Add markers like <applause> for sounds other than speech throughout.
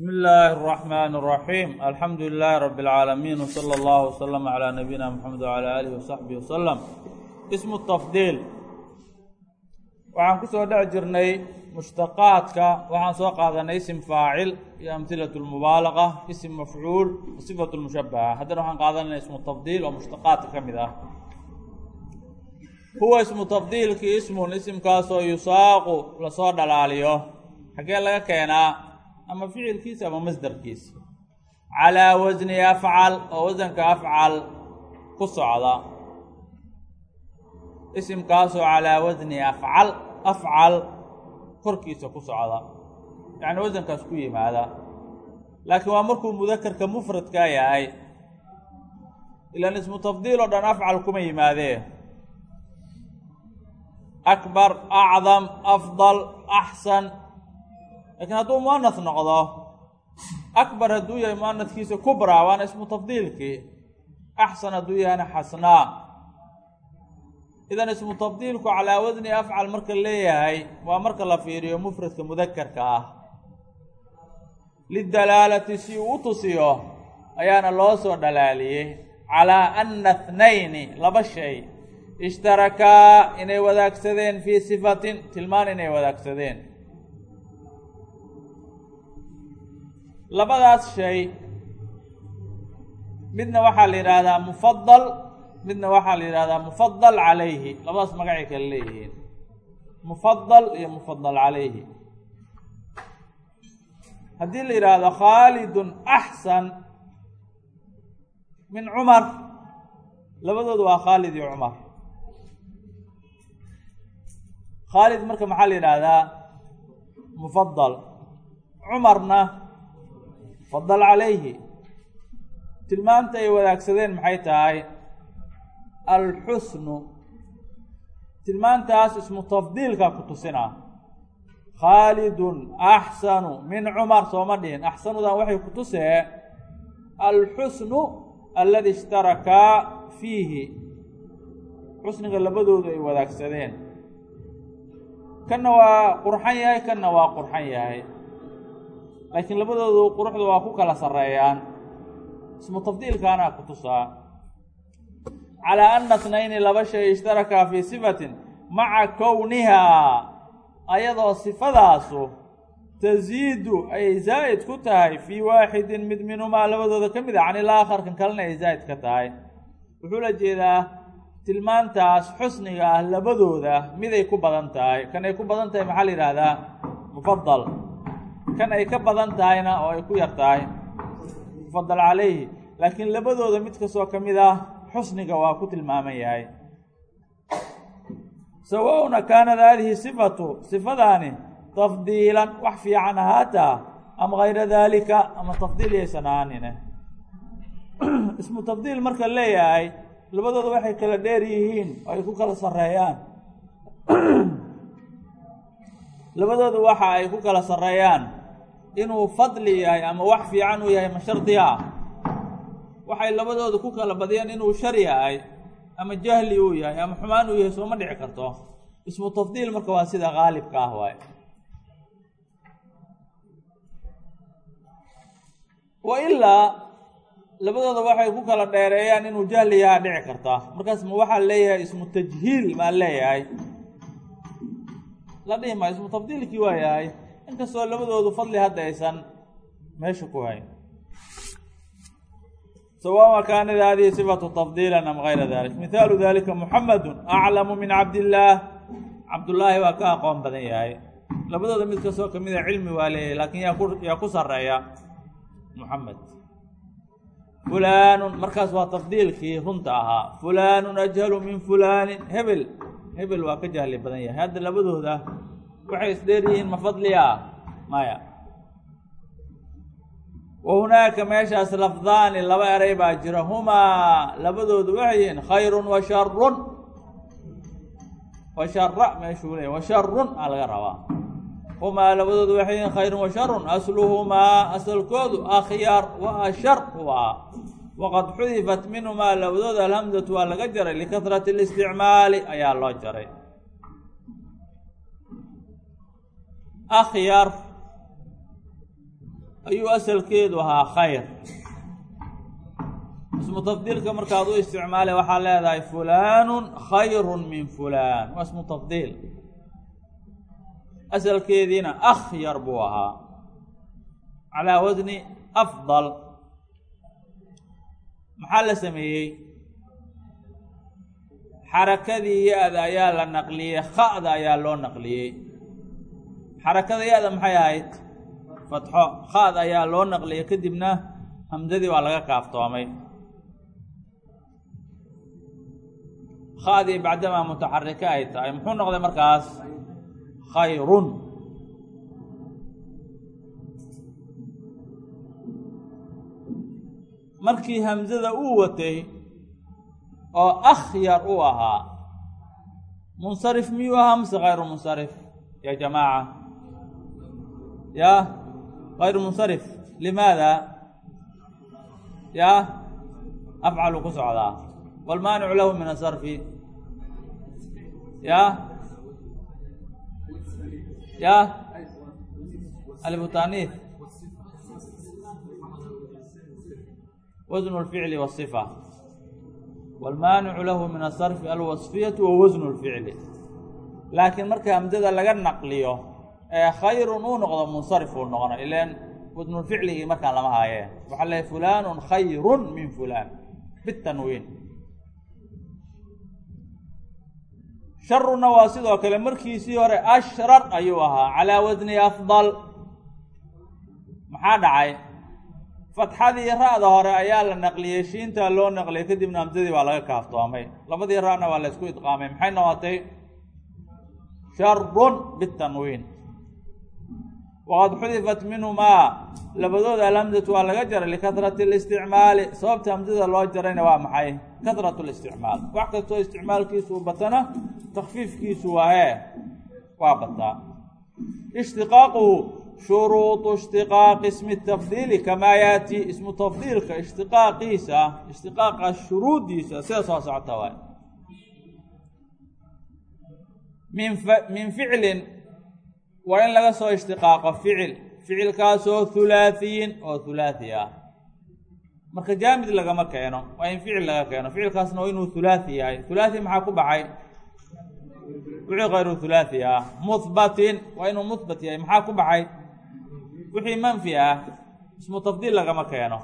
bismi illaahi araxmaani araxiim alxamdu lilaahi rabi alcaalamiin wsala allahu wslama calaa nabiyina moxamed wcalaa aalihi wasaxbihi wasalam ismu tafdiil waxaan ku soo dhex jirnay mushtaqaadka waxaan soo qaadanay isim faacil iyo amhilatu lmubaalaqa isim mafcuul sifatu lmushabaha haddana waxaan qaadanayna ismu tafdiil oo mushtaqaadka ka mid ah. Huwa ismu tafdiilkii ismun isimkaasoo yusaaqu la soo dhalaaliyo. Xaggee laga keenaa? Ama ficilkiisa ama masdarkiisa. Calaa wasni afcal oo wasanka afcal ku socda. Isimkaasoo calaa wasni afcal afcal korkiisa ku socda. Yacni wasankaas ku yimaada. Laakiin waa markuu mudakarka mufradkaa yahay. Ilaan ismu tafdiil oo dhan afcal kuma yimaadee. Akbar acdam afdal axsan laakiin hadduu muanas noqdo akbar hadduu yahay muanadkiisa kubraa waana ismu tafdiilkii axsan hadduu yahayna xasnaa idan ismu tafdiilku calaa wasni afcal marka leeyahay waa marka la fiiriyo mufradka mudakarka ah. Lidalaalati si uu u tusiyo ayaana loo soo dhalaaliyey calaa ana thnayni laba shay. Ishtarakaa inay wadaagsadeen fii sifatin tilmaan inay wadaagsadeen labadaas shay midna waxaa la yidhaahdaa mufadal midna waxaa la yidhahdaa mufadal calayhi. Labadaas magacay kale leeyihiin. Mufadal iyo mufadal calayhi. Haddii la yidhaahdo khaalidun axsan min cumar labadoodu waa khaalid iyo cumar. Khaalid marka maxaa la yidhaahdaa? Mufadal cumarna fadal calayhi tilmaanta ay wadaagsadeen maxay tahay? Alxusnu tilmaantaas ismu tafdiilka ku tusina. Khaalidun axsanu min cumar sooma dhihin. Axsanudan waxay ku tusee alxusnu aladi ishtarakaa fiihi. Xusniga labadoodu ay wadaagsadeen kanna waa qurxan yahay kanna waa qurxan yahay laakiin labadoodu quruxda waa ku kala sarreeyaan. Ismu tafdiilkaana ku tusaa. Calaa ana tnayni laba shay ishtarakaa fii sifatin maca kownihaa ayadoo sifadaasu tasiidu ayay zaa'id ku tahay fii waaxidin mid minhumaa labadooda ka mid a can ilaakhar kan kalena ay zaa'id ka tahay. Wuxuu la jeedaa tilmaantaas xusniga ah labadooda miday ku badan tahay. Kan ay ku badan tahay maxaa la yidhaahdaa? Mufadal kan ay ka badan tahayna oo ay ku yar tahay. Mufadal calayhi laakiin labadooda mid kastoo ka mid ah xusniga waa ku tilmaaman yahay. Sawauna kaanat haadihi sifatu sifadaani tafdiilan wax fiican ahaataa ama kayra daalika ama tafdiil yaysan ahaanine. <clears throat> Ismu tafdiil marka leeyahay labadooda waxay kala dheer yihiin oo ay ku kala sarreeyaan. <clears throat> Labadooda waxa ay ku kala sarreeyaan inuu fadli yahay ama wax fiican uu yahay ma shardi ah? Waxay labadooda ku kala badiyeen inuu shar yahay ama jahli uu yahay ama xumaan uu yahay sooma dhici karto. Ismu tafdiil marka waa sida qaalibka ah waay. Wa ilaa labadooda waxay ku kala dheereeyaan inuu jahli yahaa dhici karta. Markaas ma waxaa leeyahay ismu tajhiil maa leeyahay. La dhihi maayo ismu tafdiilkii waa yahay inkastoo labadoodu fadli hadda aysan meesha ku hayn. Sawaama kaanat hadihi sifatu tafdiilan am gayra dalik mihaalu dalika muxamadu aclamu min cabdillaah cabdullaahi waa ka aqoon badan yahay. Labadooda mid kastoo ka mid a cilmi waa leeyahay laakiin yaa ku sarreeya muxamed fulaanun markaas waa tafdiilkii runta ahaa. Fulaanun ajhalu min fulaanin. Hebel hebel waa ka jahli badan yahay. Hadda labadooda waxay isdheer yihiin ma fadliya? Maya. Wa hunaaka meeshaas lafdaani laba eray baa jira. Humaa labadoodu waxay yihiin khayrun wa sharun wa shara meeshuu leey wa sharun aa laga rabaa. Humaa labadoodu waxay yihiin khayrun wa sharun asluhumaa asalkoodu akhyaar wa ashar waa waqad xudifat minhumaa labadooda alhamdatu waa laga jaray likahrati اlisticmaali ayaa loo jaray akhyar ayuu asalkeedu ahaa khayr. Ismu tafdiilka markaad u isticmaale waxaa leedahay fulaanun khayrun min fulaan. Waa ismu tafdiil. Asalkeediina akhyar buu ahaa. Calaa wasni afdal. Maxaa la sameeyey? Xarakadii ya-da ayaa la naqliyey kha'da ayaa loo naqliyey xarakada ya-da maxay ahayd? Fatxo. Kha'da ayaa loo naqliyey kadibna hamsadii waa laga kaaftoomay. Kha'dii bacdamaa mutaxarika ay tahay muxuu noqday markaas? Khayrun. Markii hamsada uu watay oo akhyar u ahaa munsarif miyuu ahaa mise kayru munsarif? Ya jamaaca ya kayru munsarif limaada ya afcalu ku socdaa wاlmaanicu lahu min asarfi ya ya albutaniif wasn اlficli wالصifa wاlmaanicu lahu min asarfi alwasfiyatu wa wasn اlficli laakiin marka hamdada laga naqliyo ee khayrun uu noqdo munsarif uu noqona ilan wasnulficligii markaan lama haayee waxaa leehay fulaanun khayrun min fulaan. Bitanwiin sharuna waa sidoo kale markiisii hore ashrar ayuu ahaa calaa wasni afdal. Maxaa dhacay? Fatxadii ra'da hore ayaa la naqliyey shiintaa loo naqliyey kadibna hamsadii waa laga kaaftoomay. Labadii ra'na waa la isku idqaamay maxay noqotay? Sharun bitanwiin waqad xudifat minhumaa labadood alhamdatu waa laga jaray likarati اlisticmaali sababta hamdada loo jarayna waa maxay karatu listicmaal wax kastoo isticmaalkiisu u batana takfiifkiisu waahe waa bataa ishtiqaaquhu shuruuطu ishtiqaaqi ismi tafdiili kamaa yaatii ismu tafdiilka ishtiqaaqiisa ishtiqaaqa shuruuddiisa sida soo socota waay min ficlin waa in laga soo ishtiqaaqo ficil ficilkaasoo hulaahiyin oo hulaahi ah marka jaamid lagama keeno waa in ficil laga keeno ficilkaasna inuu hulaahi yahay hulaahi maxaa ku baxay wixii kayru hulaahi ah muhbatin waa inuu muhbat yahay maxaa ku baxay wixii manfi ah ismu tafdiil lagama keeno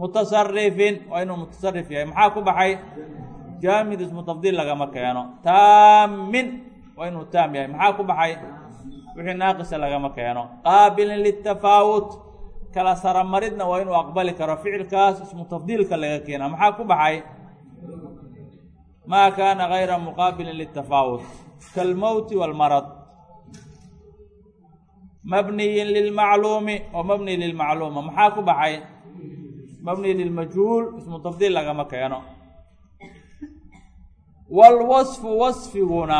mutasarifin waa inuu mutasarif yahay maxaa ku baxay jaamid ismu tafdiil lagama keeno taamin waa inuu taam yahay maxaa ku baxay wixii naaqisa ah lagama keeno. Qaabilin litafaawut kala saramaridna waa inuu aqbali karo ficilkaas ismu tafdiilka laga keena maxaa ku baxay? Maa kaana gayra muqaabilin litafaawut kalmowti walmarad mabniyin lilmacluumi oo mabni lilmacluuma maxaa ku baxay? Mabni lilmajhuul ismu tafdiil lagama keeno. Walwasfu wasfiguna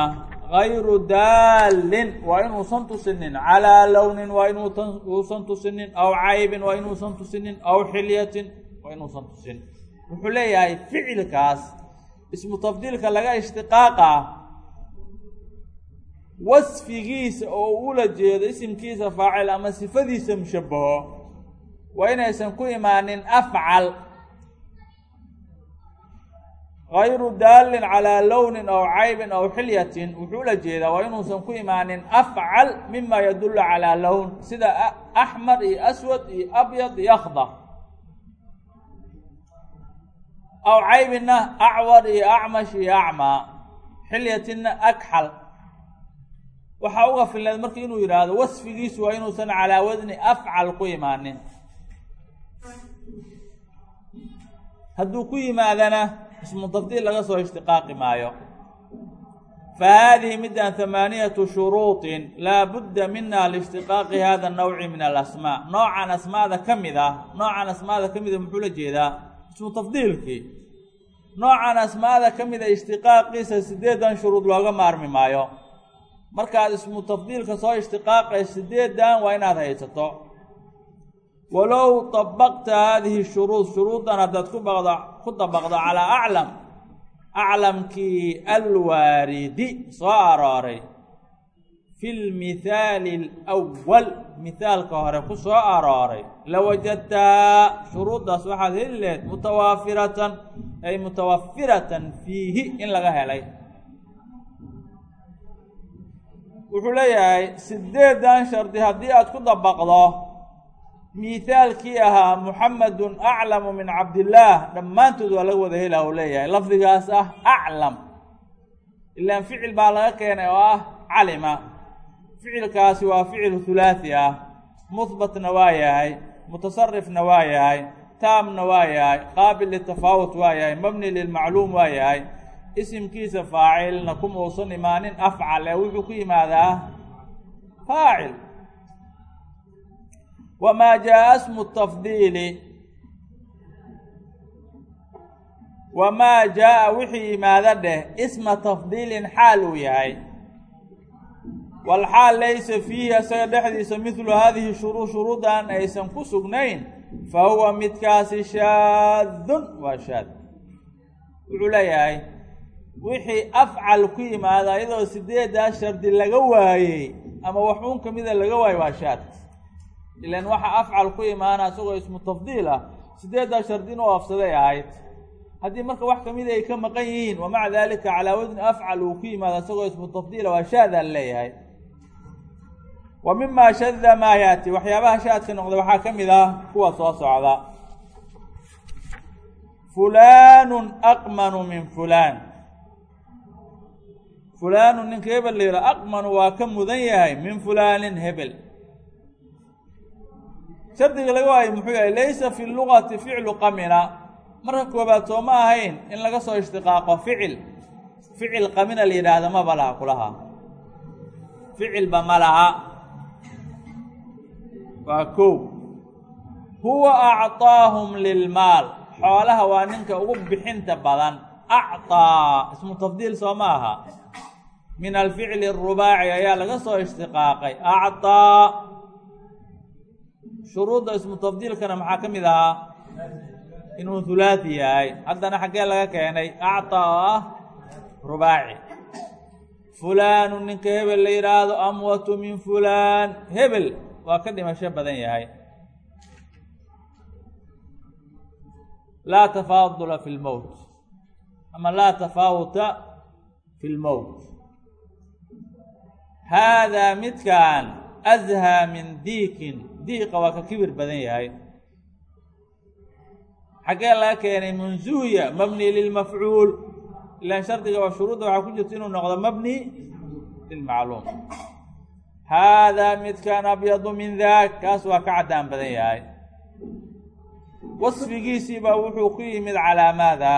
gayru daalin waa inuusan tusinin calىa lownin waa inuusan tusinin aw caybin waa inuusan tusinin aw xilyatin waa inuusan tusin wuxuu leeyahay ficilkaas ismu tafdiilka laga ishtiqaaqa wasfigiisa oo ula jeedo isimkiisa faacil ama sifadiisa mushabaho waa inaysan ku imaanin afcal gayru daalin calىa lownin aw caybin aw xilyatin wuxuu ula jeedaa waa inuusan ku imaanin afcal mima yadulu calىa lown sida axmar iyo aswad iyo abyad iyo akhdar aw caybinna acwar iyo acmash iyo acmaa xilyatinna agxal waxaa uga filneed marka inuu yidhaahdo wasfigiisu waa inuusan calaa wasni afcal ku imaanin hadduu ku yimaadana ismu tafdiil laga soo ishtiqaaqi maayo. Fa haadihi middan hamaaniyatu shuruuطin laa budda mina liishtiqaaqi hada nawci min alasmaa noocan asmaada ka mid ah noocan asmaada ka mida muxuu la jeedaa? Ismu tafdiilkii. Noocan asmaada ka mida ishtiqaaqiisa sideedan shuruud looga maarmi maayo. Markaad ismu tafdiilka soo ishtiqaaqay sideedan waa inaad haysato walow dabaqta haadihi shuruud shuruudan haddaad ku baqdo ku dabaqdo calaa aclam aclamkii alwaaridi soo arooray. Fi lmithaali alwal mithaalka hore ku soo arooray. Lawajadtaa shuruuddaas waxaad heli laheyd mutawaafiratan ay mutawafiratan fiihi in laga helay. Wuxuu leeyahay sideedan shardi haddii aad ku dabaqdo mithaalkii ahaa muxamedun aclamu min cabdillaah dhammaantood waa laga wada hela uu leeyahay. Lafdigaas ah aclam. Ilaan ficil baa laga keenay oo ah calima. Ficilkaasi waa ficil hulaathi ah. Muhbatna waa yahay mutasarifna waa yahay taamna waa yahay qaabil litafaawut waa yahay mabni lilmacluum waa yahay. Isimkiisa faacilna kuma uusan imaanin afcal ee wuxuu ku yimaadaa faacil wamaa jaa smu tafdiili wamaa jaa wixii yimaada dheh isma tafdiilin xaal uu yahay walxaal laysa fiihi isaga dhexdiisa midlu hadihi shuruu shuruudan aysan ku sugnayn fa huwa midkaasi shaadun waa shaad wuxuu leeyahay wixii afcal ku yimaada iyadoo sideedaa shardi laga waayey ama waxuun kamida laga waayo waa shaad ilan waxa afcal ku imaana isagoo ismu tafdiil ah sideedaa shardi inuu afsaday ahayd. Haddii marka wax kamida ay ka maqan yihiin wamaca dalika calaa wasni afcal uu ku yimaado isagoo ismu tafdiila waa shaada leeyahay. Wa mima shada maa yaati waxyaabaha shaadka noqda waxaa ka mid ah kuwa soo socda. Fulaanu aqmanu min fulaan. Fulaanu ninka hebel la yidhaha aqmanu waa ka mudan yahay min fulaanin hebel shardiga laga waayo muxuu yahay laysa fi lugati ficlu qamina marka koobaad soo ma ahayn in laga soo ishtiqaaqo ficil ficil qamina la yidhaahda maba laha kulaha ficilba ma laha waa kow huwa acطaahum lilmaal xoolaha waa ninka ugu bixinta badan acطaa ismu tafdiil soo ma aha min alficli الrubaaci ayaa laga soo ishtiqaaqay acطaa shuruudda ismu tafdiilkana maxaa ka mid ahaa? Inuu hulaathi yahay. Haddana xaggee laga keenay ah rubaaci. Fulaanu ninka hebel la yidhaahdo amwatu min fulaan. Hebel waa ka dhimasho badan yahay. Laa tafaadula fi lmowt ama laa tafaawuta fi lmowt haadaa midkan azhaa min diikin diiqa waa ka kibir badan yahay. Xaggee laga keenay mansuhya mabni lilmafcuul ilaan shardiga waa shuruudda waxaa ku jirta inuu noqdo mabni lilmacluum haadaa midkan abyadu min daak kaas waa ka caddaan badan yahay. Wasfigiisii baa wuxuu ku yimid calaa maada?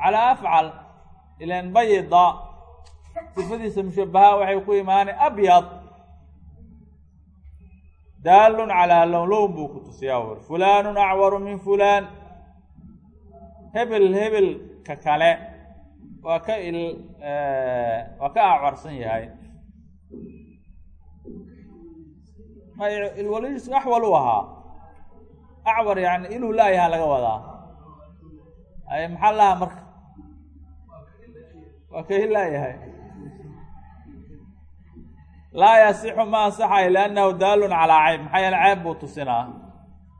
Calaa afcal ilan bayda. Sifadiisa mushabaha waxay ku imaanay abyad daalun calaa lown lown buu ku tusiyaa wer fulaanun acwaru min fulaan. Hebel hebel ka kale waa ka waa ka acwarsan yahay. Ilwaliis axwal u ahaa. Acwar yani inuu laayahaa laga wadaa. Maxaa lahaa marka? Waa ka ilaayahay laa yasixu ma ansaxayo liannahu daalun calaa ceyb maxaa yeele ceeb buu tusinaa?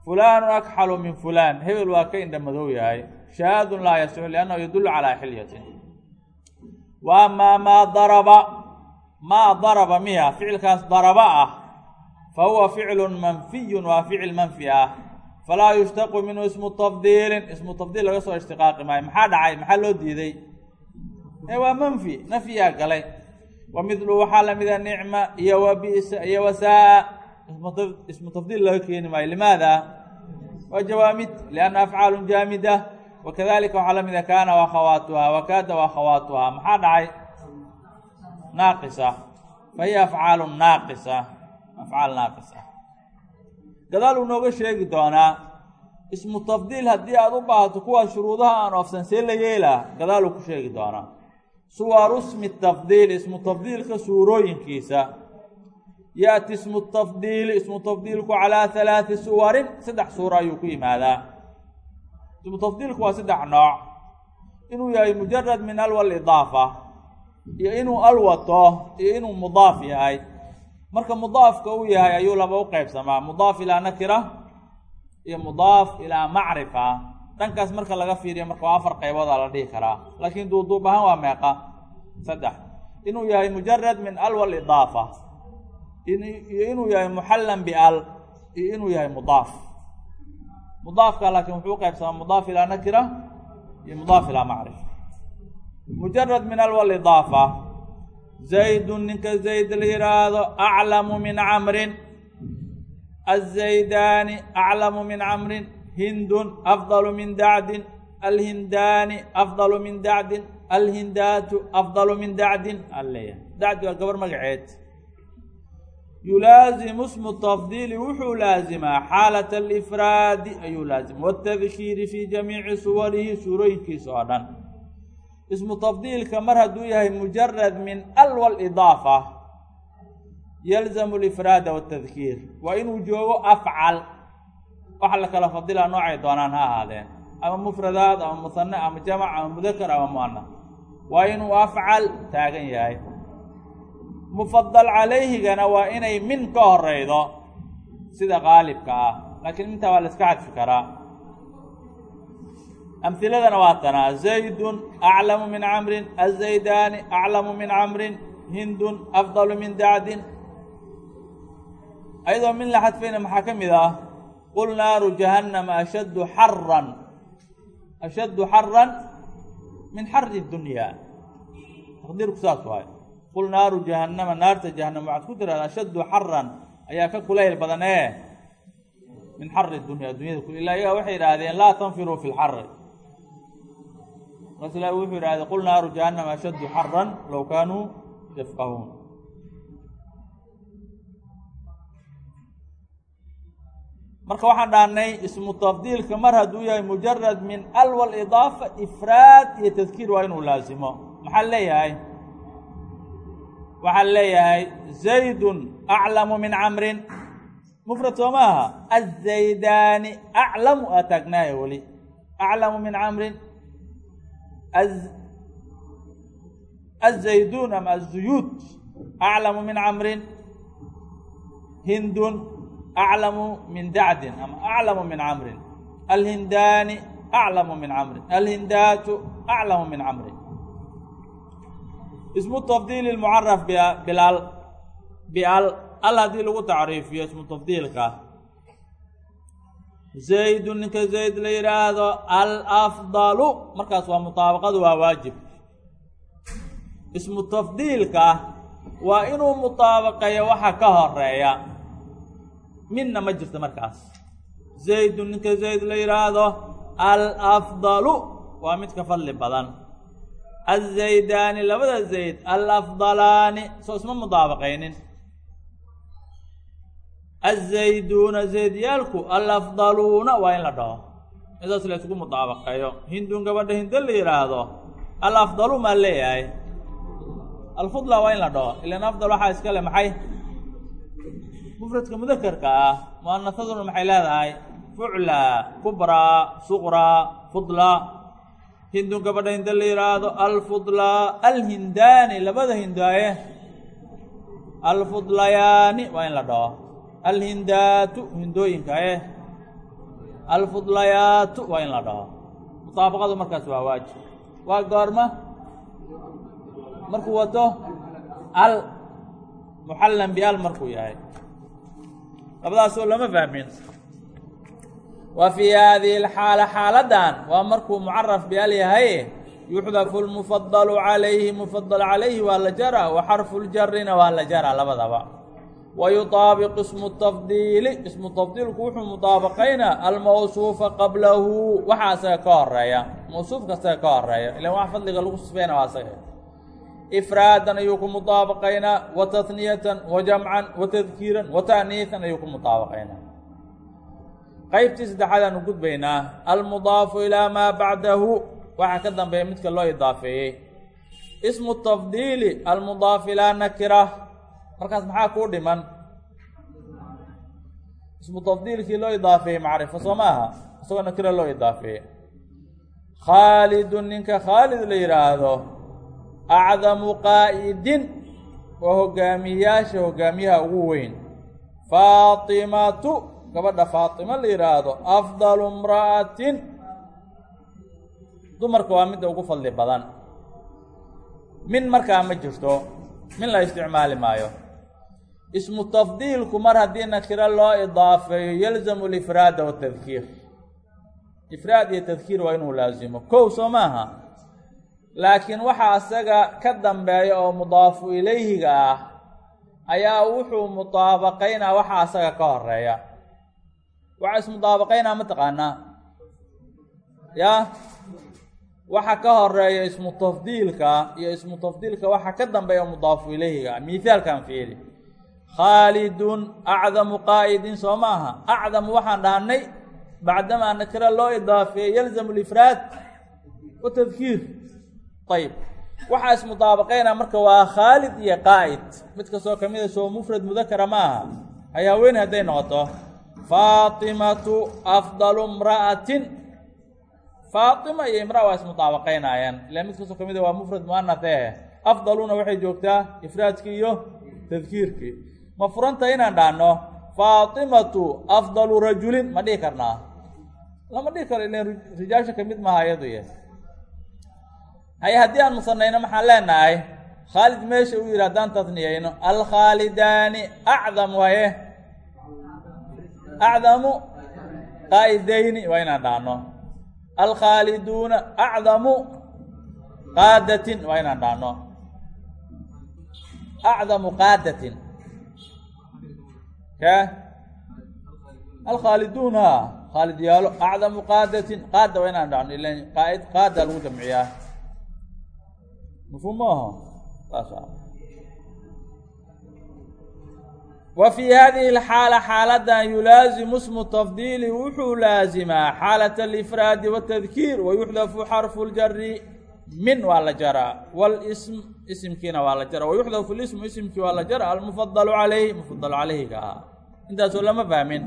Fulaanu akxalu min fulaan. Hebel waa ka indha madow yahay. Shahaadun laa yasixu liannahu yadullu calaa xilyatin. Wa amaa maa daraba maa daraba miya ficilkaas daraba ah fa huwa ficlu manfiyun waa ficil manfi ah. Falaa yushtaqu minhu ismu tafdiilin. Ismu tafdiil laga soo ishtiqaaqi maayo. Maxaa dhacay? Maxaa loo diiday? Ee waa manfi nafyiyaa galay wa midlu waxaa lamida nicma iyo wa bisa iyo wasaa ismu tafdiil laga keeni maayo. Limaada? Waa jawaamid lianna afcaalun jaamida. Wakadalika waxaa lamida kaana wakhawaatuha wakaada wakhawaatuha maxaa dhacay? Naaqisa. Fa hiya afcaalu naaqisa. Afcaal naaqisa. Gadaal uu nooga sheegi doonaa ismu tafdiil haddii aada u baahato kuwaas shuruudaha aan oofsan see la yeelaa gadaal uu ku sheegi doonaa suwaru ismi tafdiil ismu tafdiilka suurooyinkiisa. Yaati ismu tafdiili ismu tafdiilku calaa halaati suwarin saddex suuro ayuu ku yimaadaa. Ismu tafdiilku waa saddex nooc. Inuu yahay mujarad min alwal idaafa iyo inuu al wato iyo inuu mudaaf yahay. Marka mudaafka uu yahay ayuu laba u qeybsamaa mudaaf ilaa nakira iyo mudaaf ilaa macrifa dhankaas marka laga fiiriyo marka waa afar qayboodaa la dhihi karaa. Laakiin duuduub ahaan waa meeqa. Saddex inuu yahay mujarad min al walidaafa iyo inuu yahay muxallan bial iyo inuu yahay mudaaf. Mudaafka laakiin wuxuu uqeybsamaa mudaaf ilaa nakira iyo mudaaf ilaa macrifa mujarad min al walidaafa zaydun ninka zayd la yihaahdo aclamu min camrin. Azaydaani aclamu min camrin hindun afdalu min dacdin alhindaani afdalu min dacdin alhindaatu afdalu min dacdin aleeyahay dacdi waa gabar magaceed. Yulaazimu smu tafdiili wuxuu laazimaa xaalat alifraadi ayuu laazima watadkiiri fi jamiici suwarihi suurooyinkiisa oo dhan. Ismu tafdiilka mar hadduu yahay mujarad min al walidaafa yalzamu alifraada watadkiir waa inuu joogo afcal waxa la kala fadilaa noocay doonaan ha ahaadeen. Ama mufradaad ama musane ama jamac ama mudakar ama muana waa inuu afcal taagan yahay. Mufadal calayhigana waa inay min ka horeydo sida qaalibka ah. Laakiin intaa waa la iska cadfi karaa. Amhiladana waa tanaa zaydun aclamu min camrin azaydaani aclamu min camrin hindun afdalu min dacdin. Ayadoo min la xadfayna maxaa ka mid ah qul naaru jahannama ashaddu xaran ashaddu xaran min xari dunya taqdiirku saas waayo qul naaru jahannama naarta jahannama waxaad ku tiraada ashaddu xaran ayaa ka kulayl badan ee min xari dunya dunyada ilaa iyaga waxay idhaahdeen laa tanfiruu fi lxari markaas ilahi wuxuu idhahday qul naaru jahannama ashaddu kaanuu yafqahuun marka waxaan dhahnay ismu tafdiilka mar hadduu yahay mujarad min al walidaafa ifraad iyo tadkiir waa inuu laazimo maxaa leeyahay? Waxaa leeyahay zaydun aclamu min camrin. Mufrad soo maaha azaydaani aclamu aa taagnaaya weli. Aclamu min camrin. Azayduun ama azuyuud aclamu min camrin. Hindun aclamu min dacdin ama aclamu min camrin alhindaani aclamu min camrin alhindaatu aclamu min camrin ismu tafdiili mucaraf bilal bial al haddii lagu tacriifiyo ismu tafdiilka zaydun ninka zayd la yidhaahdo alafdalu markaas waa mutaabaqadu waa waajib ismu tafdiilka waa inuu mutaabaqeeyo waxa ka horreeya midna ma jirto markaas. Zaydun ninka zayd la yidhaahdo alafdalu waa mid ka fadli badan. Azaydaani labada zayd alafdalaani soo isma mudaabaqaynin. Azayduuna zaydyaalku alafdaluuna waa in la dhaho. Intaas la isugu mudaabaqeeyo hindun gabadha hindo la yidhaahdo alafdalu maa leeyahay. Alfudla waa in la dhaho. Ilan afdal waxaa iska le maxay mufradka mudakarka ah muanasaduna maxay leedahay? Fucla kubraa suqraa fudla. Hindun gabadha hindo la yidhaahdo alfudla alhindaani labada hindaaye alfudlayaani waa in la dhaho. Alhindaatu hindooyinka eh alfudlayaatu waa in la dhaho. Mutaabaqadu markaas waa waajib. Waa goorma? Markuu wato? Al muxallan bial markuu yahay labadaasoo lama fahmin. Wa fii hadihi alxaala xaaladan waa markuu mucaraf bial yahay yuxdafu lmufadalu calayhi mufadal calayhi waa la jara wa xarfu ljarina waa la jara labadaba. Wa yutaabiq ismu tafdiili ismu tafdiilku wuxuu mutaabaqaynaa almawsuufa qablahu waxa asaga ka horreeya mawsuufka asaga ka horreeya ilan wax fadliga lagu sifeyna waa ifraadan ayuu ku mutaabaqaynaa wa tahniyatan wa jamcan wa tadkiiran wa ta'niisan ayuu ku mutaabaqaynaa qeybtii saddexaad aanu gudbaynaa almudaafu ilaa maa bacdahu waxaa ka dambeeya midka loo idaafeeyey ismu tafdiili almudaaf ilaa nakira markaas maxaa kuu dhiman ismu tafdiilkii loo idaafeeyey macrifo soo ma aha loo idaafeeyey khaalidun ninka khaalid la yidhaahdo acdamu qaa'idin waa hogaamiyayaasha hogaamiyaha ugu weyn faatimatu gabadha faatimo la yidhaahdo afdalu imra'atin dumarka waa midda ugu fadli badan min markaa ma jirto min la isticmaali maayo ismu tafdiilku mar haddii nakiro loo idaafeeyo yalzamu lifraada watadkiir ifraad iyo tadkiir waa inuu laasimo kow soo maaha laakiin waxaa isaga ka dambeeya oo mudaafu ilayhiga ah ayaa wuxuu mudaabaqaynaa waxaa isaga ka horreeya waxaa ismudaabaqaynaa ma taqaanaa? Ya? Waxa ka horreeya ismu tafdiilka iyo ismu tafdiilka waxa ka dambeeya mudaafu ilayhiga. Mithaalkan fiiri khaalidun acdamu qaa'idin soo maaha acdamu waxaan dhahnay bacdamaa nakira loo idaafeeye yalzamu lifraad wa tadkiir ayb waxaa ismudaabaqaynaa marka waa khaalid iyo qaa'id. Mid kastoo ka mida soo mufrad mudakara ma aha hayaaweyn hadday noqoto. Faatimatu afdalu imra'atin. Faatima iyo imra waa ismudaabaqaynaayaan ilaa mid kastoo ka mida waa mufrad muanat eh afdaluna waxay joogtaa ifraadkii iyo tadkiirkii. Ma furanta inaan dhahno faatimatu afdalu rajulin ma dhihi karnaa. Lama dhihi karo ilan rijaasha ka mid maaha iyadu haye haddii aan musanayno maxaan leenahay khaalid meesha uu yidhi haddaan tasniyayno alkhaalidaani acdam waaye. Acdamu qaa'idayni waa inaan dhahno alkhaaliduuna acdamu qaadatin waa inaan dhahno acdamu qaadatin. Ke alkhaaliduuna khaalid yaalo acdamu qaadatin qaada waa inaan dhahno ilan qaaid qaada lagu jamciyaa mafhuum maaha saas wa fii hadihi alxaala xaaladan yulaazimu smu tafdiili wuxuu laazimaa xaalat alifraadi watadkiir wayuxdafu xarfu ljari min waa la jaraa walism isimkiina waa la jaraa wayuxdafu lismu isimkii waa la jaraa almufadalu calayh mufadalu calayhiga ah intaasoo lama fahmin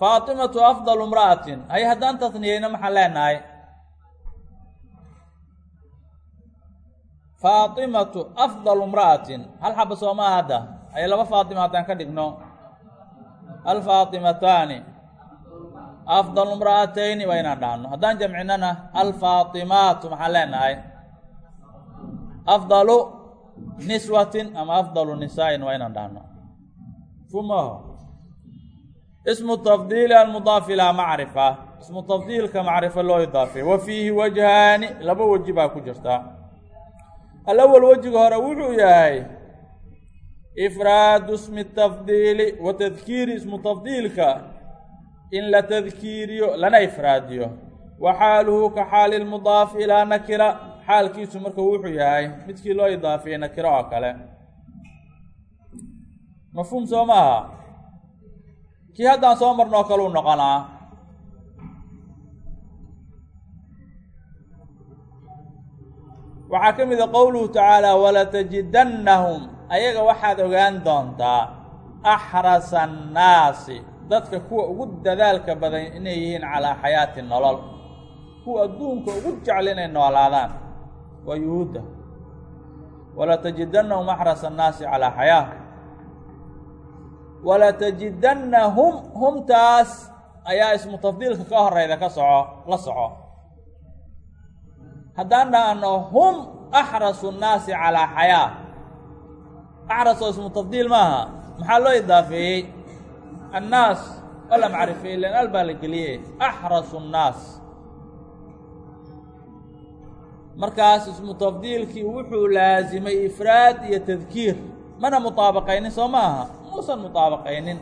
faatimatu afdalu imra'atin. Hay haddaan tasniyeyno maxaan leenahay? Faatimatu afdalu imra'atin. Hal xaba soomaa hadda ay laba faatima haddaan ka dhigno. Alfaatimataani afdalu imra'atayni waa inaan dhahno. Haddaan jamcinana alfaatimaatu maxaan leenahay? Afdalu niswatin ama afdalu nisaa'in waa inaan dhahno ismu tafdiili almudaaf ilaa macrifa. Ismu tafdiilka macrifo loo idaafay wa fiihi wajhaani laba weji baa ku jirta. Alawal wejiga hore wuxuu yahay ifraadu ismi tafdiili wa tadkiiri ismu tafdiilka in la tadkiiriyo lana ifraadiyo. Wa xaaluhu ka xaali lmudaafi ilaa nakira. Xaalkiisu marka wuxuu yahay midkii loo idaafiyey nakiro oo kale. Mafhuum soo maaha kii haddaan soo marno oo kale u noqonaa. Waxaa ka mid a qowluhu tacaala walatajidannahum ayaga waxaad ogaan doontaa axrasa annaasi. Dadka kuwa ugu dadaalka badan inay yihiin calaa xayaati nolol. Kuwa adduunka ugu jecel inay noolaadaan. Waa yuhuudda. Walatajidannahum axrasa annaasi calaa xayaa walatajidannahum humtaas ayaa ismu tafdiilka ka horeyda ka soco la soco. Haddaan dhahno hum axrasu nnaasi calaa xayaa. Axras oo ismu tafdiil maaha maxaa loo idaafeeyey annaas oo la macrifeeyey len al baa la geliyey axrasu nnaas. Markaas ismu tafdiilkii wuxuu laasimay ifraad iyo tadkiir. Mana mutaabaqaynin soo maaha muusan mutaabaqaynin.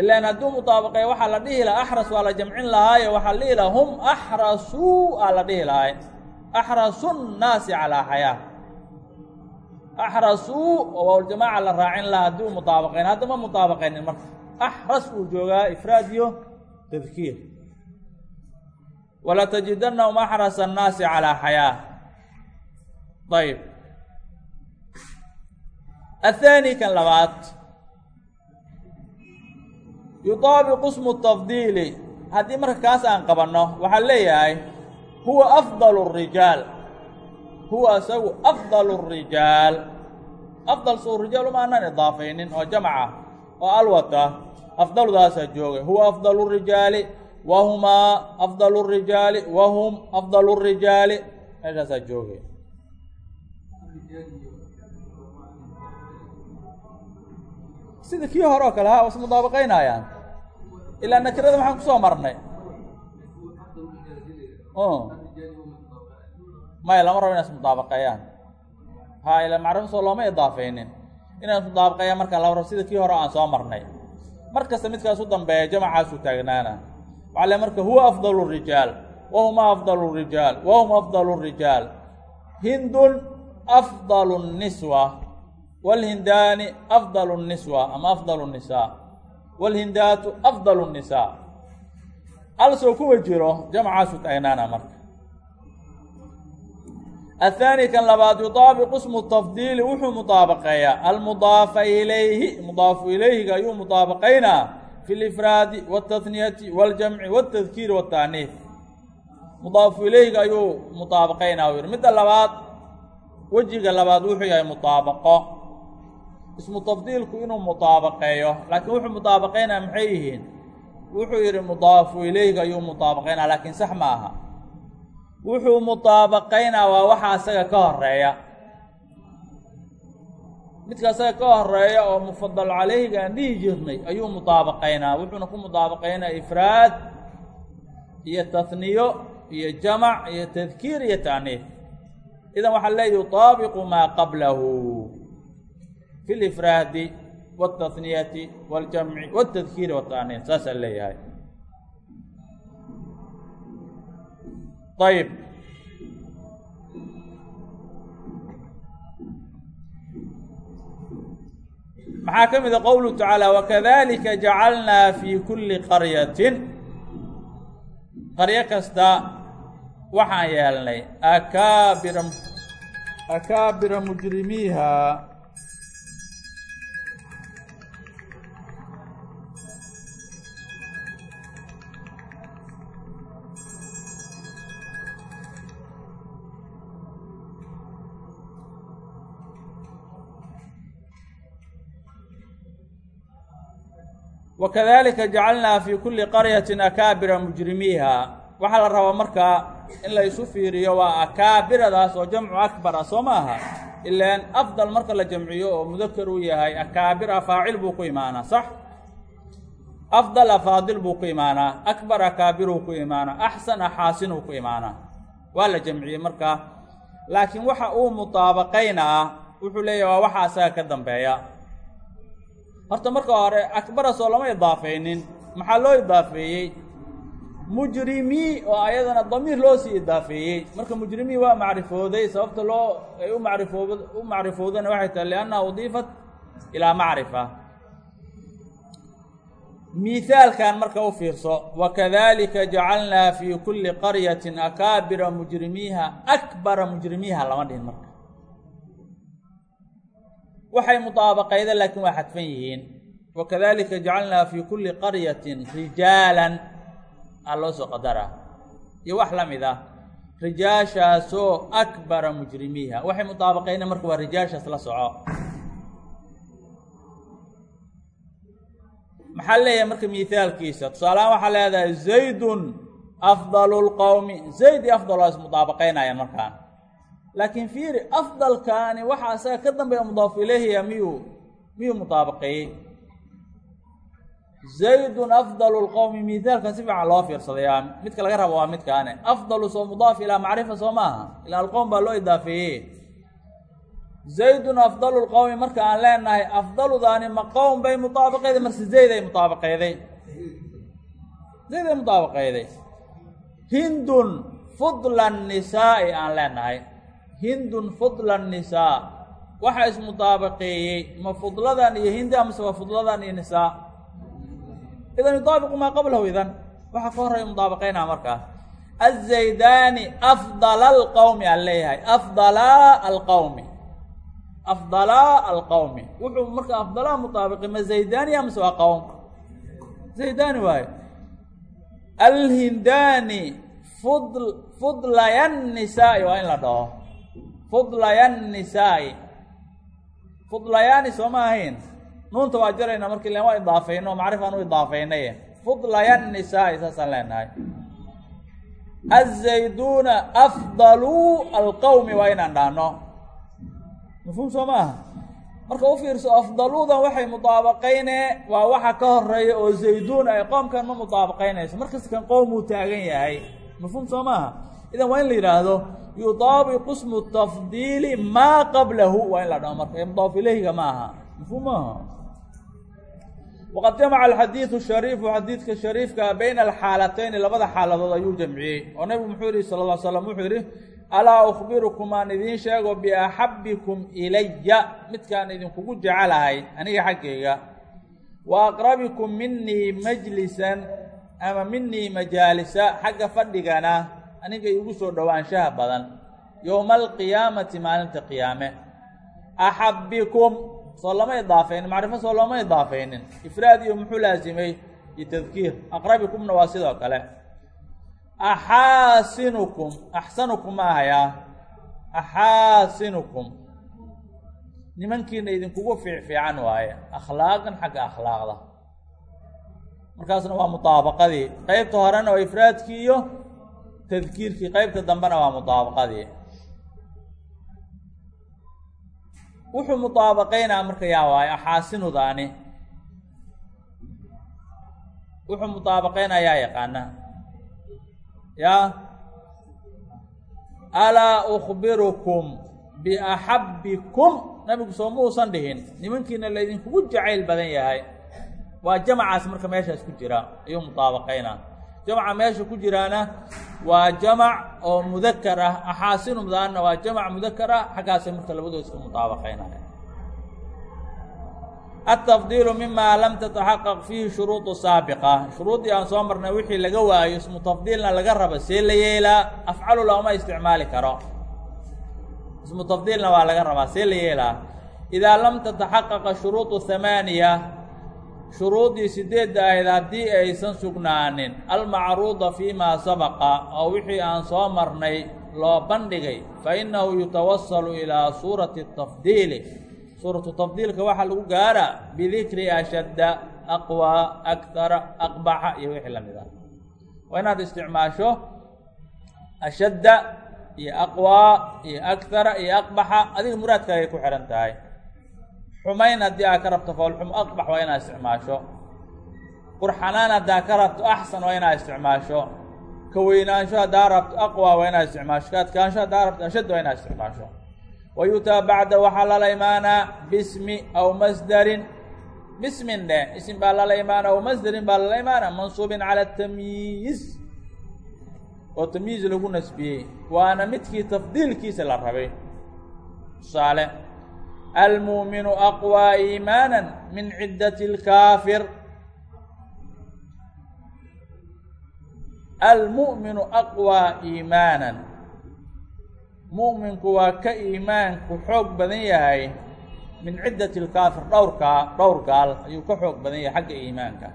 Ilaan hadduu mutaabaqeey waxaa la dhihi lahaa axras waa la jamcin lahaayo waxaa la dhihi lahaa hum axrasuu aa la dhihi lahay axrasu nnaasi calaa xayaa axrasuu oo waaljamaaca la raacin lahaa haddii u mutaabaqayn hadda ma mutaabaqaynin marka. Axras uu joogaa ifraad iyo tadkiir. Walatajidannahum axrasa annaasi calaa xayaa ayb athaani kan labaad yutaabiqu ismu tafdiili. Haddii marka kaas aan qabanno waxaan leeyahay huwa afdalu rijaal. Huwa isagu afdalu rijaal. Afdal suu rijaal uma aanan idaafaynin oo jamaca oo alwata afdaludaasaa joogay huwa afdalu rijaali wa humaa afdalu rijaali wa hum meeshaasaa joogay sida kii hore oo kale ha was mudaabaqaynayaan ilaa nakirada maxaan ku soo marnay. Maya lama rabo inaas mudaabaqeeyaan ha ilaa macrifo soo looma idaafaynin. Inaas mudaabaqeeyaan markaa lama rabo sida kii hore aan soo marnay. Mar kasta midkaas u dambeeya jamacaasuu taagnaana. Waxaa le marka huwa afdalu rijaal wa huma afdalu rijaal wa hum afdalu rijaal. Hindun afdalu niswa wاlhindaani afdal الniswa ama afdal الnisaa wاlhindaatu afdal الnisaa al soo kuwa jiro jamcaasu taagnaana marka aلthaani kan labaad yutaabiqu smu tafdiili wuxuu muطaabaqeeyaa almudaafa ilayhi mudaafu ilayhiga ayuu muطaabaqaynaa fi اlifraadi wالtahniyati wاljamci wالtadkiiri wالtaaniif mudaafu ilayhiga ayuu muطaabaqaynaa u yihi midda labaad wejiga labaad wuxuu yahay muطaabaqo ismu tafdiilku inuu mudaabaqeeyo laakiin wuxuu mudaabaqaynaa maxay yihiin? Wuxuu yidhi mudaafu ileyga ayuu mudaabaqaynaa laakiin sax ma aha. Wuxuu mudaabaqaynaa waa waxa asaga ka horreeya midka asaga ka horreeya oo mufadal calayhiga aan dhihi jirnay ayuu mudaabaqaynaa wuxuuna ku mutaabaqaynaa ifraad iyo tahniyo iyo jamac iyo tadkiir iyo taaniif idan waxaa leeya yudaabiqu maa qablahu fi lifraadi wاtahniyati wاljamci wاtadkiiri wataaniif saasaa leeyahay ayb maxaa ka mid a qowluhu tacaala wakadalika jacalnaa fi kuli qaryatin qaryo kasta waxaan yeelnay akaabira akaabira mujrimiiha wakadalika jacalnaa fi kuli qaryatin akaabira mujrimiiha waxaa la rabaa markaa in la isu fiiriyo waa akaabiradaas oo jamcu akbar ah soo ma aha ilaan afdal marka la jamciyo oo mudakar uu yahay akaabir afaacil buu ku imaanaa sax afdal afaadil buu ku imaanaa akbar akaabiruu ku imaanaa axsan axaasinuu ku imaanaa waa la jamciyey markaa laakiin waxa uu muطaabaqaynaa wuxuu leeyahy waa waxa asaga ka dambeeya horta marka hore akbara soo lama idaafaynin maxaa loo idaafeeyey mujrimii oo ayadana damiir loo sii idaafeeyey marka mujrimii waa macrifooday sababta loo ay u macrifoob u macrifoodana waxay tahay liannaha udiifat ilaa macrifa. Miithaalkan marka u fiirso wakadalika jacalnaa fi kuli qaryatin akaabira mujrimiiha akbara mujrimiiha lama dhihin marka waxay mudaabaqeydeen laakiin waa xadfan yihiin. Wakadalika jacalnaa fii kulli qaryatin rijaalan. Aa loo soo qadara. Iyo wax la mid ah rijaashaasoo akbara mujrimiiha. Waxay mudaabaqeyneen marka waa rijaashaas la soco. Maxaa leeyahay marka miaalkiisa tusaalahaan waxaa leedahay zaydun afdalu lqowmi zayd iyo afdal waa ismudaabaqeynayaan markaan laakiin fiiri afdalkaani waxaa isaga ka dambeeya mudaafu ileyhiya miyuu miyuu mutaabaqeeyey zaydun afdalu lqowmi miisaalkan si fiican loo fiirsadayaa midka laga rabo waa midkaane. Afdalu soo mudaaf ilaa macrifa soo maaha. Ilaa alqowm baa loo idaafeeyey. Zaydun afdalu lqowmi marka aan leenahay afdaludaani ma qowm bay mutaabaqeeday marse zayday mutaabaqeeday zayday mutaabaqeeday hindun fudla nisaa'i aan leenahay hindun fudla nisaa waxaa ismudaabaqeeyey ma fudladan iyo hindi amase waa fudladan iyo nisaa idan yudaabiqu maa qablahu idan. Waxaa ka horraya mudaabaqeynaa markaas azaydaani afdala alqowmi aan leeyahay. Afdalaa alqowmi afdalaa alqowmi wuxuu marka afdalaa mudaabiqi ma zaydaani amase waa qowm zaydaani waayo alhindaani fudl fudlayan nisaa'i waa in la dhaho fudlayan nisaai fudlayaani soo ma ahayn. Nuunta waa jaraynaa markii len waa idaafayno macrifaan u idaafaynay fudlayan nisaai saasaan leenahay. Azayduuna afdaluu alqowmi waa inaan dhahno mafhuum soo ma aha. Marka u fiirso afdaluudan waxay mudaabaqayne waa waxa ka horreeya oo zayduun ay qoomkan ma mudaabaqaynayso markas kan qoomuu taagan yahay. Mafhuum soo maaha idan waa in la yidhaahdo yudaabiqu smu tafdiili maa qablahu. Waa in la dhaho marka mudaaf ilayhiga ma aha. Mafhuum maaha waqad jamaca alxadiidu shariifu xadiidka shariifka bayna alxaalatayni labada xaaladood ayuu jamciyey. Oo nabigu muxuu yihi sala lla slam wuxuu yidhi alaa ukhbirukum aan idiin sheego biaxabbikum ilaya midkaan idinkugu jecelahay aniga xaggayga wa aqrabikum minii majlisan ama minii majaalisa xagga fadhigana aniga igu soo dhowaanshaha badan. Yowma alqiyaamati maalinta qiyaame. Axabbikum soo lama idaafaynin macrifo soo looma idaafaynin ifraad iyo muxuu laasimay iyo tadkiir. Aqrabikumna waa sidoo kale. Axaasinukum axsanukum ma ahayaa. Axaasinukum. Nimankiina idinkugu fiicfiican waaye. Akhlaaqan xagga akhlaaqda. Markaasna waa mudaabaqadii qeybta horena waa ifraadkii iyo tadkiirkii qeybta dambena waa mudaabaqadii. Wuxuu mudaabaqaynaa marka yaa waaye axaasinudaani. Wuxuu mudaabaqaynaa yaa yaqaana yaa? Alaa ukhbirukum biaxabbikum nabigu soo ma uusan dhihin. Nimankiina laydinkugu jacayl badan yahay. Waa jamacaas marka meeshaas ku jira. Ayuu mudaabaqaynaa jamaca meesha ku jiraana waa jamac oo mudakar ah. Axaasinumdaanna waa jamac mudakar ah. Xaggaasay marka labadoo iska mudaabaqaynaya altafdiilu mima lam tataxaqaq fiihi shuruudu saabiqa. Shuruuddii aan soo marnay wixii laga waayo ismu tafdiilna laga raba see la yeelaa afcalu looma isticmaali karo. Ismu tafdiilna waa laga rabaa see la yeelaa idaa lam tataxaqaqa shuruudu hamaaniya shuruuddii sideedda ahayd haddii aysan sugnaanin almacruuda fii maa sabaqa oo wixii aan soo marnay loo bandhigay fa innahu yutawasalu ilaa suurati tafdiili. Suuratu tafdiilka waxaa lagu gaaraa bidikri ashadda aqwaa aktara aqbaxa iyo wixii la mid ah. Waa inaad isticmaasho ashadda iyo aqwaa iyo aktara iyo aqbaxa adiga muraadkaagay ku xihan tahay xumayn haddii aad ka rabto foolxum aqbax waa inaad isticmaasho. Qurxanaan haddaa ka rabto axsan waa inaad isticmaasho. Ka weynaansho haddaa rabto aqwa waa inaad isticmaasho. Ka adkaansho haddaa rabto ashadd waa inaad isticmaasho. Wa yutaa bacda waxaa lala imaanaa bismi aw masdarin. Bismin dheh isim baa lala imaana aw masdarin baa lala imaana mansuubin cala tamyiiz. Oo tamyiiz lagu nasbiyey waana midkii tafdiilkiisa la rabay. Tusaale almuuminu aqwaa iimaana min ciddati اlkaafir almu'minu aqwaa iimaanan mu'minku waa ka iimaanku xoog badan yahay min ciddati alkaafir dhowrkaa dhowr gaal ayuu ka xoog badan yahay xagga iimaanka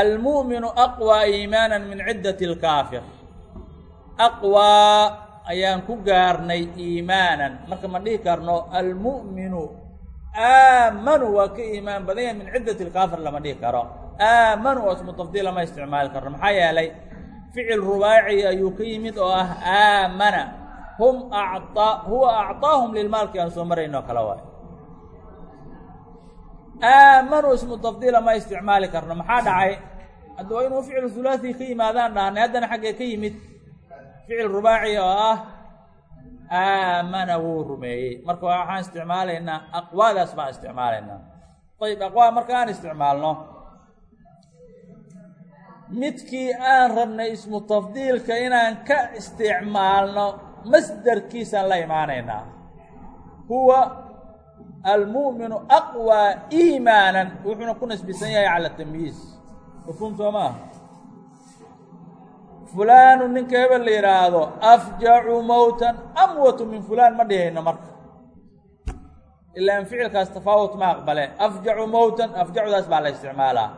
almu'minu aqwaa iimaanan min ciddati اlkaafir ayaan ku gaarnay iimaanan. Marka ma dhihi karno almu'minu aamanu waa ka iimaan badan yahay min ciddati lkaafir lama dhihi karo. Aamanu oo ismu tafdiil lama isticmaali karno. Maxaa yeelay ficil rubaaci ayuu ka yimid oo ah aamana. Hum acaa huwa acطaahum lilmaalki aan soo marayno kale waay aamanu ismu tafdiil lama isticmaali karno. Maxaa dhacay? Hadda waa inuu ficil hulaaثi ka yimaadaan dhahnay haddana xaggee ka yimid ficil rubaaci oo ah aamana wuu rumeeyey. Marka waxaan isticmaalaynaa aqwaadaas baan isticmaalaynaa ayib aqwaa marka aan isticmaalno midkii aan rabnay ismu tafdiilka inaan ka isticmaalno masderkiisaan la imaanaynaa huwa almu'minu aqwaa iimaanan wuxuuna ku nasbisan yahay cala tamyiiz. Mafhuum soo maa fulaanu ninka hebel la yidhaahdo afjacu mowtan amwatu min fulaan ma dhihayno marka. Ilaan ficilkaas tafaawut ma aqbale. Afjacu mowtan afjacudaas baa la isticmaalaa.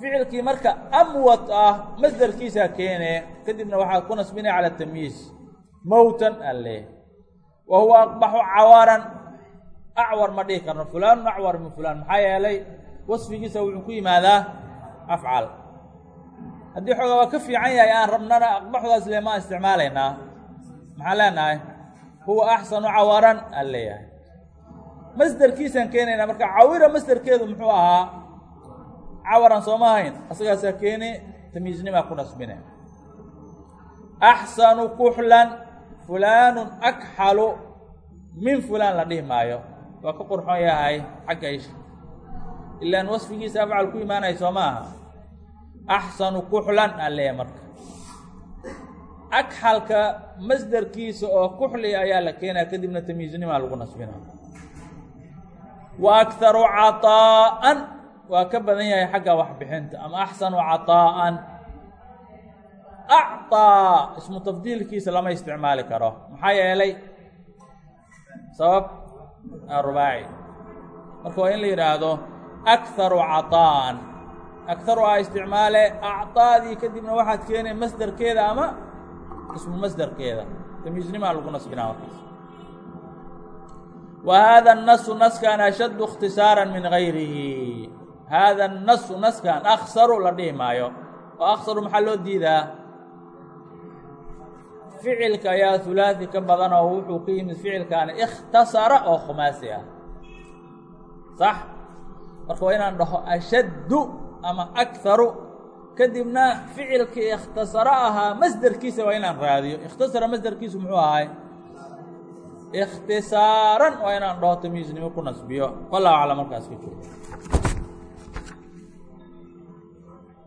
Ficilkii marka amwat ah masderkiisaa keene kadibna waxaa ku nasbinaya cala tamyiis mowtan alle. Wa huwa aqbaxu cawaran. Acwar ma dhihi karno. Fulaanun acwar min fulaan. Maxaa yeelay wasfigiisa wuxuu ku yimaadaa afcal haddii xoogaa waa ka fiican yahay aan rabnana aqbaxdaas le maan isticmaalaynaa maxaan leenahay? Huwa axsanu cawaran aan leeyahay. Masderkiisaan keenaynaa marka cawira masderkeedu muxuu ahaa cawaran sooma ahayn asagaasaa keeni tamyiiznimaa ku nasbine. Axsanu kuxlan fulaanun akxalu min fulaan la dhihi maayo. Waa ka qurxoon yahay xagga isha. Ilaan wasfigiisa afcal ku imaanaya soo ma aha axsanu kuxlan alle marka. Agxalka masdarkiisa oo kuxli ayaa la keenaya kadibna tamyiiznimaa lagu nasbina wa akharu cataa'an waa ka badan yahay xagga waxbixinta ama axsanu cataa'an. Acaa ismu tafdiilkiisa lama isticmaali karo maxaa yeelay sabab rubaaci. Marka waa in la yidhaahdo akharu cataa'an akharu a isticmaale acطaadii kadibna waxaad keenay masderkeeda ama ismu masderkeeda tamyiiznimaa lagu nasbinaa markaas wa haada الnasu naskan ashaddu اkhtisaara min gayrihi haada الnasu naskan aksaru la dhihi maayo oo aksaru maxaa loo diidaa ficilka ayaa hulaaثi ka badan oo wuxuu ka yimid ficilkaani ikhtasara oo khumaasi ah sax marka waa inaan dhaho ashaddu ama akharu kadibna ficilkii ikhtasaro ahaa masderkiisa waa inaan raadiyo. Ikhtasara masderkiisu muxuu ahay? Ikhtisaaran waa inaan dhaho tamyiiznimo ku nasbiyo. Wallahu aclam markaas ka joogo